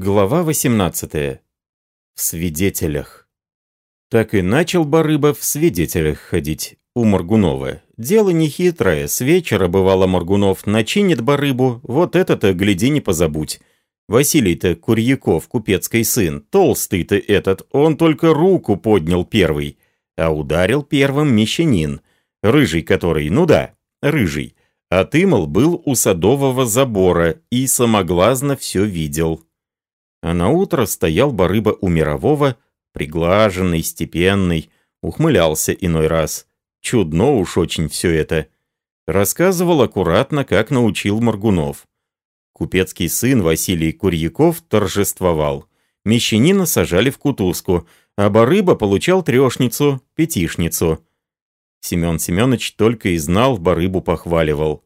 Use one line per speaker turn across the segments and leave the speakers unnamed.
Глава 18. В свидетелях. Так и начал Барыба в свидетелях ходить у Моргунова. Дело нехитрое, с вечера, бывало, Моргунов начинит Барыбу, вот это-то, гляди, не позабудь. Василий-то Курьяков, купецкий сын, толстый-то этот, он только руку поднял первый, а ударил первым мещанин, рыжий который, ну да, рыжий. А ты, мол, был у садового забора и самоглазно все видел. А на утро стоял барыба у мирового, приглаженный, степенный, ухмылялся иной раз. Чудно уж очень все это. Рассказывал аккуратно, как научил Моргунов. Купецкий сын Василий Курьяков торжествовал. Мещанина сажали в кутузку, а барыба получал трешницу, пятишницу. Семен Семенович только и знал, барыбу похваливал.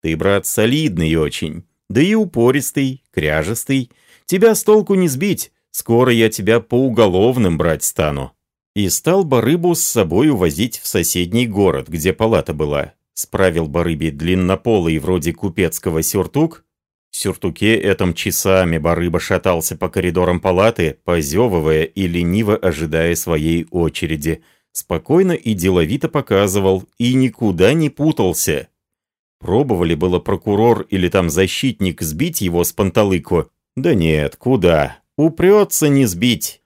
«Ты, брат, солидный очень, да и упористый, кряжестый». Тебя с толку не сбить, скоро я тебя по уголовным брать стану». И стал барыбу с собой увозить в соседний город, где палата была. Справил барыбе длиннополый вроде купецкого сюртук. В сюртуке этом часами барыба шатался по коридорам палаты, позевывая и лениво ожидая своей очереди. Спокойно и деловито показывал, и никуда не путался. Пробовали было прокурор или там защитник сбить его с панталыку, да нет, куда? Упрется не сбить.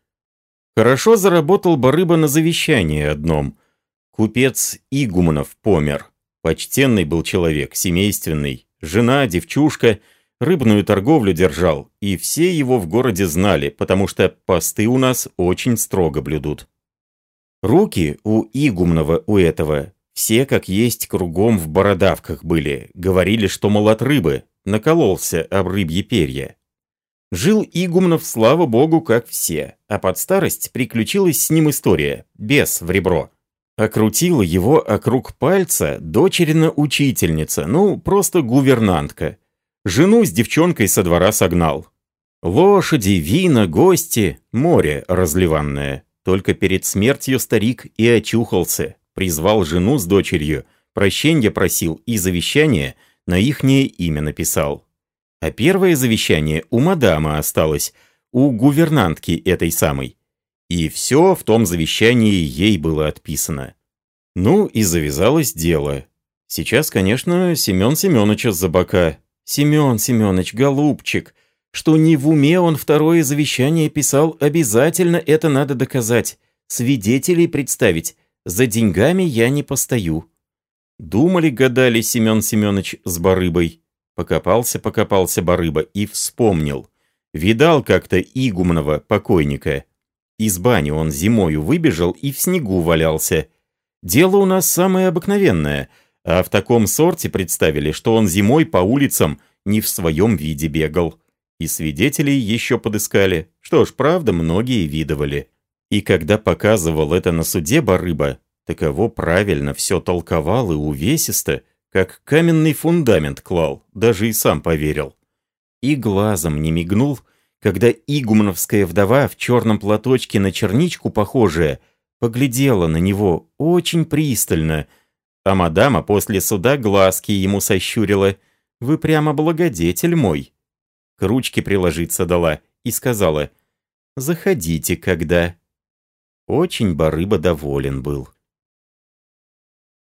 Хорошо заработал барыба на завещании одном. Купец Игуманов помер. Почтенный был человек, семейственный. Жена, девчушка, рыбную торговлю держал. И все его в городе знали, потому что посты у нас очень строго блюдут. Руки у Игумнова у этого все как есть кругом в бородавках были. Говорили, что мол от рыбы. Накололся об рыбье перья. Жил Игумнов, слава богу, как все, а под старость приключилась с ним история, без в ребро. Окрутила его округ пальца дочерина учительница, ну, просто гувернантка. Жену с девчонкой со двора согнал. Лошади, вина, гости, море разливанное. Только перед смертью старик и очухался, призвал жену с дочерью, прощенья просил и завещание на ихнее имя написал. А первое завещание у мадамы осталось, у гувернантки этой самой. И все в том завещании ей было отписано. Ну и завязалось дело. Сейчас, конечно, Семен Семеновича за бока. Семен Семенович, голубчик, что не в уме он второе завещание писал, обязательно это надо доказать. Свидетелей представить. За деньгами я не постою. Думали, гадали Семен Семенович с барыбой. Покопался, покопался барыба и вспомнил. Видал как-то игумного покойника. Из бани он зимою выбежал и в снегу валялся. Дело у нас самое обыкновенное, а в таком сорте представили, что он зимой по улицам не в своем виде бегал. И свидетелей еще подыскали. Что ж, правда, многие видывали. И когда показывал это на суде барыба, таково правильно все толковал и увесисто, как каменный фундамент клал, даже и сам поверил. И глазом не мигнул, когда игумновская вдова в черном платочке на черничку похожая поглядела на него очень пристально, а мадама после суда глазки ему сощурила. «Вы прямо благодетель мой!» К ручке приложиться дала и сказала «Заходите, когда...» Очень барыба доволен был.